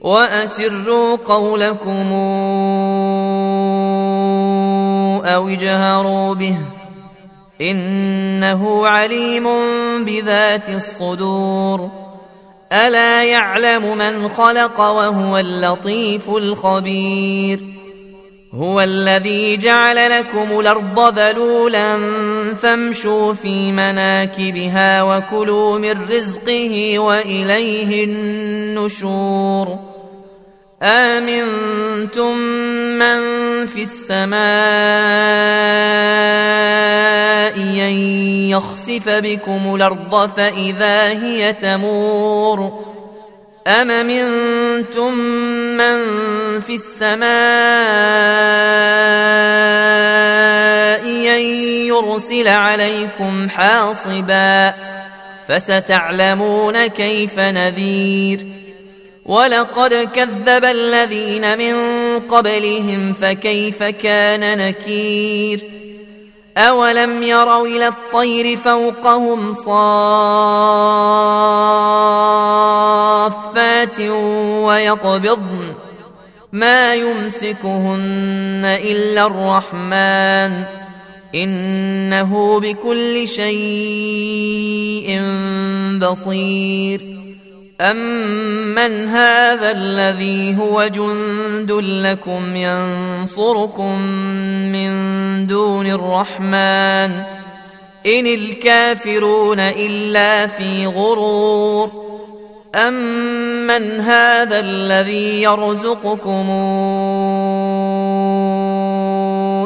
وأسروا قولكم أو اجهروا به إنه عليم بذات الصدور ألا يعلم من خلق وهو اللطيف الخبير هو الذي جعل لكم الأرض ذلولا فامشوا في مناكبها وكلوا من رزقه وإليه النشور آمنتم من في السماء أن يخسف بكم الأرض فإذا هي تمور؟ أم منتم من في السماء أن يرسل عليكم حاصبا؟ فستعلمون كيف نذير؟ ولقد كذب الذين من قبلهم فكيف كان نكير اولم يروا إلى الطير فوقهم صافات ويقبضن ما يمسكهن الا الرحمن انه بكل شيء بصير أمن هذا الذي هو جند لكم ينصركم من دون الرحمن إن الكافرون إلا في غرور أمن هذا الذي يرزقكم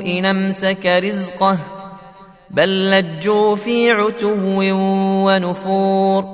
إن أمسك رزقه بل لجوا في عتو ونفور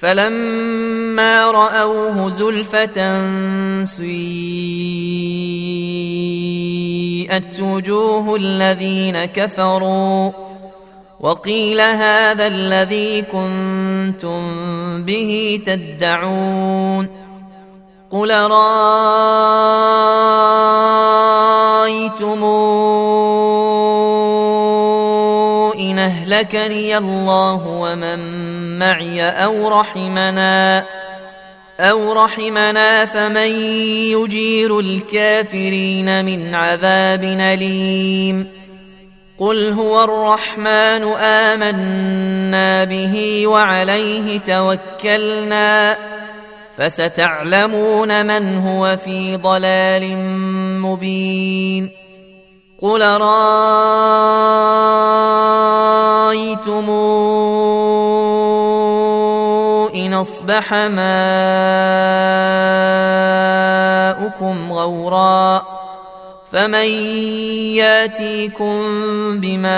فلما رأوه زلفة سيئت وجوه الذين كفروا وقيل هذا الذي كنتم به تدعون قل رأيتم إن أهلكني الله ومن معي أو رحمنا أو رحمنا فمن يجير الكافرين من عذاب أليم. قل هو الرحمن آمنا به وعليه توكلنا فستعلمون من هو في ضلال مبين. قل رايتم ان اصبح ماؤكم غورا فمن ياتيكم بماء